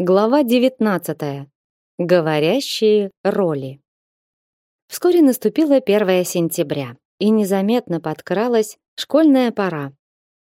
Глава 19. Говорящие роли. Вскоре наступило 1 сентября, и незаметно подкралась школьная пора.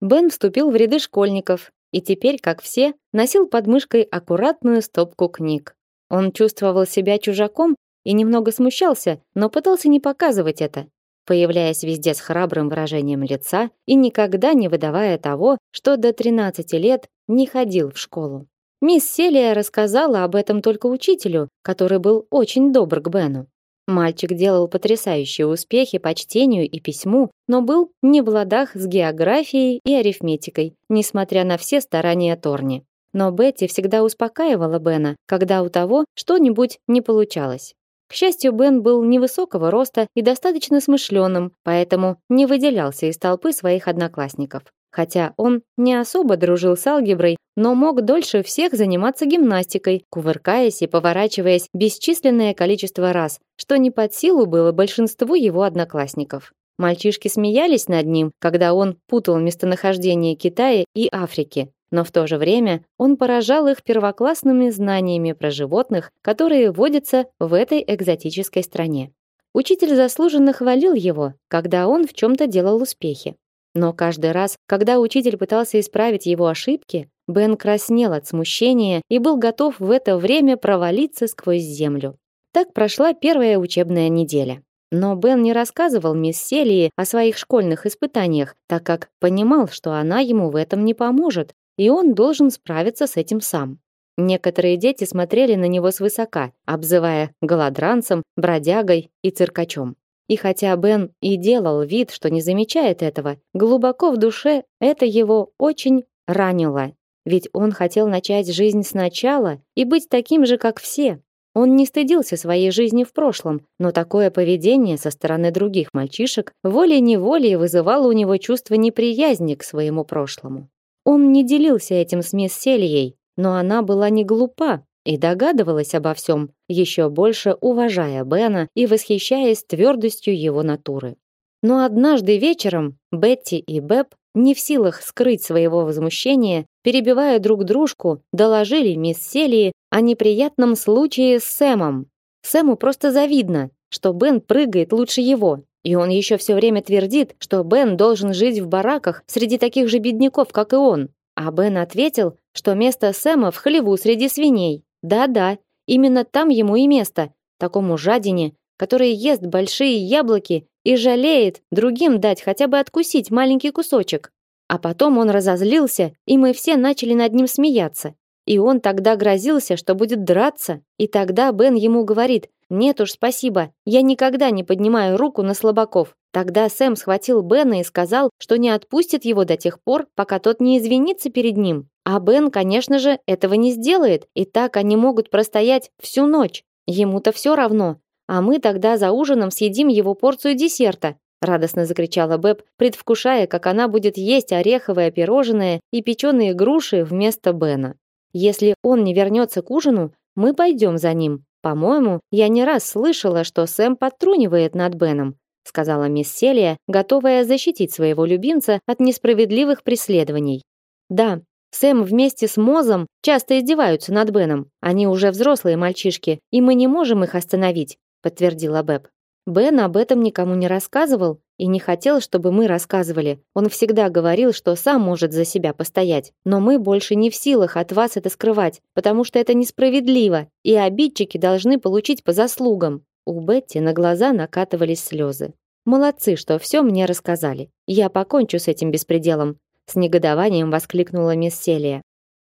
Бен вступил в ряды школьников и теперь, как все, носил под мышкой аккуратную стопку книг. Он чувствовал себя чужаком и немного смущался, но пытался не показывать это, появляясь везде с храбрым выражением лица и никогда не выдавая того, что до 13 лет не ходил в школу. Мисс Селия рассказала об этом только учителю, который был очень добр к Бену. Мальчик делал потрясающие успехи по чтению и письму, но был не в ладах с географией и арифметикой, несмотря на все старания Торни. Но Бетти всегда успокаивала Бена, когда у того что-нибудь не получалось. К счастью, Бен был невысокого роста и достаточно смышленым, поэтому не выделялся из толпы своих одноклассников. Хотя он не особо дружил с алгеброй, но мог дольше всех заниматься гимнастикой, кувыркаясь и поворачиваясь бесчисленное количество раз, что не под силу было большинству его одноклассников. Мальчишки смеялись над ним, когда он путал местонахождение Китая и Африки, но в то же время он поражал их первоклассными знаниями про животных, которые водятся в этой экзотической стране. Учитель заслуженно хвалил его, когда он в чем то делал успехи. Но каждый раз, когда учитель пытался исправить его ошибки, Бен краснел от смущения и был готов в это время провалиться сквозь землю. Так прошла первая учебная неделя. Но Бен не рассказывал мисс Селии о своих школьных испытаниях, так как понимал, что она ему в этом не поможет, и он должен справиться с этим сам. Некоторые дети смотрели на него свысока, обзывая голодранцем, бродягой и циркачом. И хотя Бен и делал вид, что не замечает этого, глубоко в душе это его очень ранило. Ведь он хотел начать жизнь сначала и быть таким же, как все. Он не стыдился своей жизни в прошлом, но такое поведение со стороны других мальчишек волей-неволей вызывало у него чувство неприязни к своему прошлому. Он не делился этим с мисс Сельей, но она была не глупа и догадывалась обо всем, еще больше уважая Бена и восхищаясь твердостью его натуры. Но однажды вечером Бетти и Бэб, не в силах скрыть своего возмущения, перебивая друг дружку, доложили мисс Селии о неприятном случае с Сэмом. Сэму просто завидно, что Бен прыгает лучше его, и он еще все время твердит, что Бен должен жить в бараках среди таких же бедняков, как и он. А Бен ответил, что место Сэма в хлеву среди свиней. Да-да, именно там ему и место, такому жадине, который ест большие яблоки и жалеет другим дать хотя бы откусить маленький кусочек. А потом он разозлился, и мы все начали над ним смеяться. И он тогда грозился, что будет драться, и тогда Бен ему говорит: "Нет уж, спасибо. Я никогда не поднимаю руку на слабаков". Тогда Сэм схватил Бена и сказал, что не отпустит его до тех пор, пока тот не извинится перед ним. А Бен, конечно же, этого не сделает, и так они могут простоять всю ночь. Ему-то все равно. А мы тогда за ужином съедим его порцию десерта, радостно закричала Бэб, предвкушая, как она будет есть ореховое пирожное и печеные груши вместо Бена. Если он не вернется к ужину, мы пойдем за ним. По-моему, я не раз слышала, что Сэм подтрунивает над Беном, сказала мисс Селия, готовая защитить своего любимца от несправедливых преследований. Да, Сэм вместе с Мозом часто издеваются над Беном. Они уже взрослые мальчишки, и мы не можем их остановить, подтвердила Бэб. Бен об этом никому не рассказывал и не хотел, чтобы мы рассказывали. Он всегда говорил, что сам может за себя постоять. Но мы больше не в силах от вас это скрывать, потому что это несправедливо, и обидчики должны получить по заслугам. У Бетти на глаза накатывались слезы. Молодцы, что все мне рассказали. Я покончу с этим беспределом, с негодованием воскликнула мисс Селия.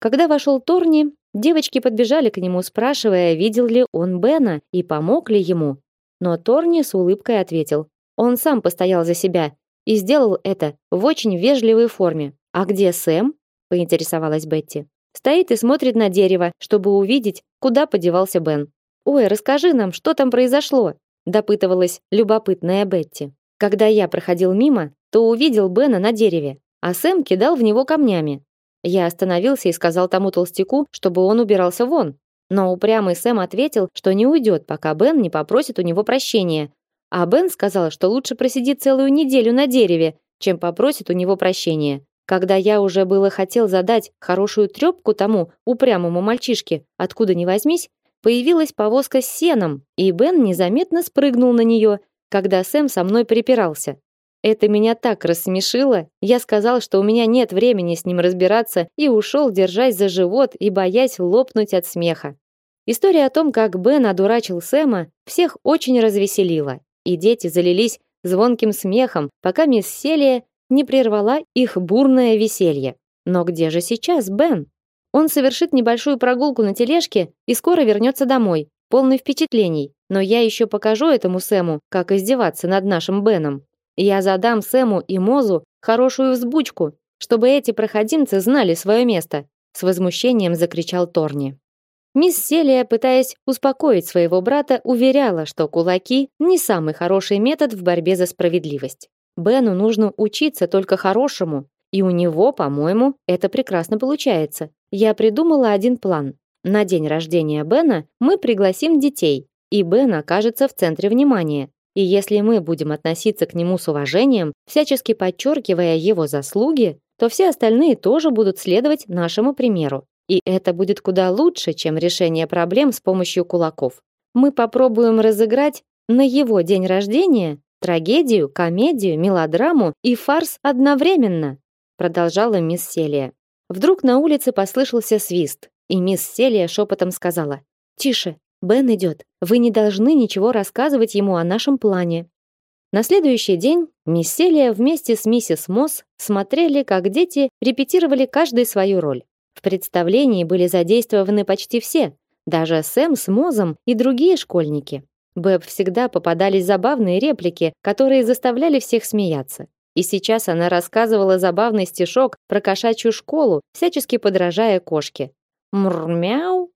Когда вошел Торни, девочки подбежали к нему, спрашивая, видел ли он Бена и помог ли ему. Но Торни с улыбкой ответил: "Он сам постоял за себя и сделал это в очень вежливой форме. А где Сэм?" поинтересовалась Бетти. "Стоит и смотрит на дерево, чтобы увидеть, куда подевался Бен. Ой, расскажи нам, что там произошло?" допытывалась любопытная Бетти. Когда я проходил мимо, то увидел Бена на дереве, а Сэм кидал в него камнями. Я остановился и сказал тому толстяку, чтобы он убирался вон. Но упрямый Сэм ответил, что не уйдет, пока Бен не попросит у него прощения. А Бен сказал, что лучше просидит целую неделю на дереве, чем попросит у него прощения. Когда я уже было хотел задать хорошую трёпку тому упрямому мальчишке, откуда ни возьмись, появилась повозка с сеном, и Бен незаметно спрыгнул на неё, когда Сэм со мной припирался. Это меня так рассмешило. Я сказал, что у меня нет времени с ним разбираться, и ушел, держась за живот и боясь лопнуть от смеха. История о том, как Бен одурачил Сэма, всех очень развеселила, и дети залились звонким смехом, пока мисс Селия не прервала их бурное веселье. Но где же сейчас Бен? Он совершит небольшую прогулку на тележке и скоро вернется домой, полный впечатлений. Но я еще покажу этому Сэму, как издеваться над нашим Беном. Я задам Сэму и Мозу хорошую взбучку, чтобы эти проходимцы знали свое место, с возмущением закричал Торни. Мисс Селия, пытаясь успокоить своего брата, уверяла, что кулаки не самый хороший метод в борьбе за справедливость. Бену нужно учиться только хорошему, и у него, по-моему, это прекрасно получается. Я придумала один план. На день рождения Бена мы пригласим детей, и Бен окажется в центре внимания. И если мы будем относиться к нему с уважением, всячески подчеркивая его заслуги, то все остальные тоже будут следовать нашему примеру. И это будет куда лучше, чем решение проблем с помощью кулаков. Мы попробуем разыграть на его день рождения трагедию, комедию, мелодраму и фарс одновременно, продолжала мисс Селия. Вдруг на улице послышался свист, и мисс Селия шепотом сказала: "Тише, Бен идет. Вы не должны ничего рассказывать ему о нашем плане. На следующий день мисс Селия вместе с миссис Мосс смотрели, как дети репетировали каждый свою роль. В представлении были задействованы почти все, даже Сэм с Мозом и другие школьники. Бэб всегда попадались забавные реплики, которые заставляли всех смеяться. И сейчас она рассказывала забавный стишок про кошачью школу, всячески подражая кошке. Мур-мяу.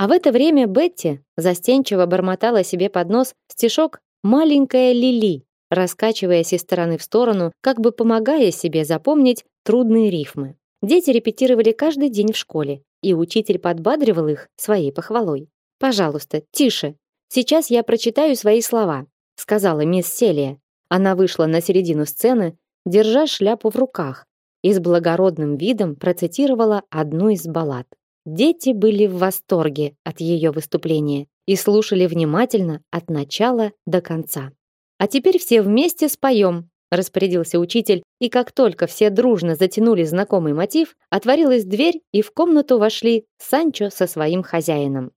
А в это время Бетти застенчиво бормотала себе под нос стишок «Маленькая Лили», раскачиваясь из стороны в сторону, как бы помогая себе запомнить трудные рифмы. Дети репетировали каждый день в школе, и учитель подбадривал их своей похвалой. «Пожалуйста, тише. Сейчас я прочитаю свои слова», сказала мисс Селия. Она вышла на середину сцены, держа шляпу в руках, и с благородным видом процитировала одну из баллад. Дети были в восторге от ее выступления и слушали внимательно от начала до конца. А теперь все вместе споем, распорядился учитель, и как только все дружно затянули знакомый мотив, отворилась дверь, и в комнату вошли Санчо со своим хозяином.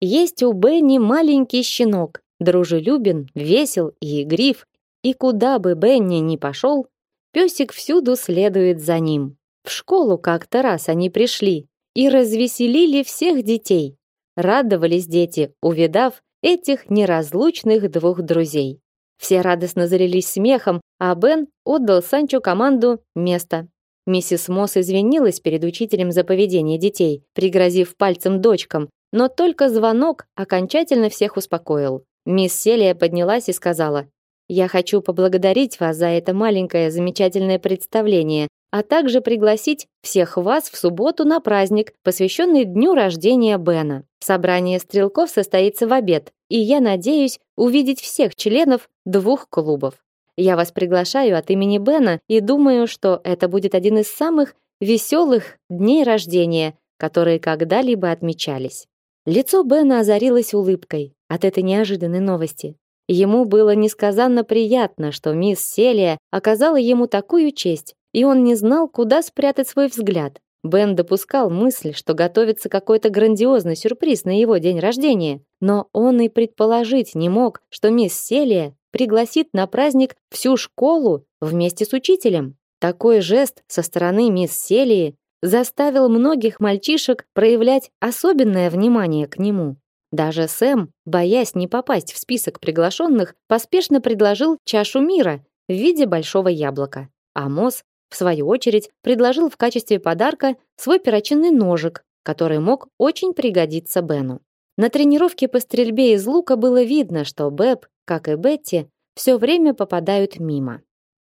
Есть у Бенни маленький щенок, дружелюбен, весел и игрив, и куда бы Бенни ни пошел, песик всюду следует за ним. В школу как-то раз они пришли, и развеселили всех детей. Радовались дети, увидав этих неразлучных двух друзей. Все радостно залились смехом, а Бен отдал Санчо команду «место». Миссис Мосс извинилась перед учителем за поведение детей, пригрозив пальцем дочкам, но только звонок окончательно всех успокоил. Мисс Селия поднялась и сказала: "Я хочу поблагодарить вас за это маленькое замечательное представление, а также пригласить всех вас в субботу на праздник, посвященный дню рождения Бена. Собрание стрелков состоится в обед, и я надеюсь увидеть всех членов двух клубов. Я вас приглашаю от имени Бена и думаю, что это будет один из самых веселых дней рождения, которые когда-либо отмечались. Лицо Бена озарилось улыбкой от этой неожиданной новости. Ему было несказанно приятно, что мисс Селия оказала ему такую честь, и он не знал, куда спрятать свой взгляд. Бен допускал мысль, что готовится какой-то грандиозный сюрприз на его день рождения, но он и предположить не мог, что мисс Селия пригласит на праздник всю школу вместе с учителем. Такой жест со стороны мисс Селии заставил многих мальчишек проявлять особенное внимание к нему. Даже Сэм, боясь не попасть в список приглашенных, поспешно предложил чашу мира в виде большого яблока. А Мосс в свою очередь, предложил в качестве подарка свой перочинный ножик, который мог очень пригодиться Бену. На тренировке по стрельбе из лука было видно, что Бэб, как и Бетти, все время попадают мимо.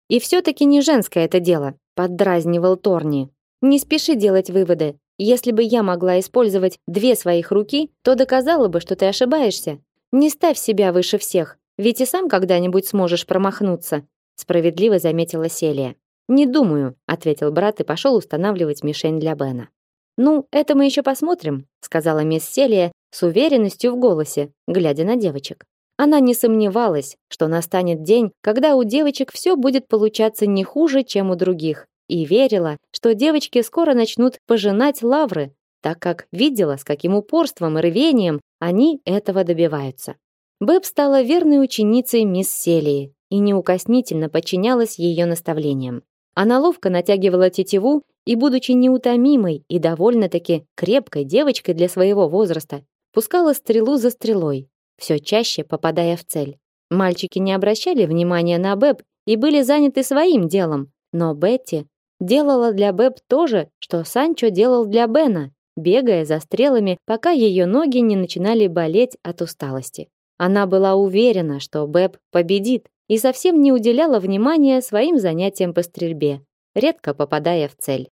И все-таки не женское это дело, поддразнивал Торни. Не спеши делать выводы. Если бы я могла использовать две своих руки, то доказала бы, что ты ошибаешься. Не ставь себя выше всех, ведь и сам когда-нибудь сможешь промахнуться, справедливо заметила Селия. Не думаю, ответил брат и пошел устанавливать мишень для Бена. Ну, это мы еще посмотрим, сказала мисс Селия с уверенностью в голосе, глядя на девочек. Она не сомневалась, что настанет день, когда у девочек все будет получаться не хуже, чем у других, и верила, что девочки скоро начнут пожинать лавры, так как видела, с каким упорством и рвением они этого добиваются. Бэб стала верной ученицей мисс Селии и неукоснительно подчинялась ее наставлениям. Она ловко натягивала тетиву и, будучи неутомимой и довольно-таки крепкой девочкой для своего возраста, пускала стрелу за стрелой, все чаще попадая в цель. Мальчики не обращали внимания на Бэб и были заняты своим делом, но Бетти делала для Бэб то же, что Санчо делал для Бена, бегая за стрелами, пока ее ноги не начинали болеть от усталости. Она была уверена, что Бэб победит, и совсем не уделяла внимания своим занятиям по стрельбе, редко попадая в цель.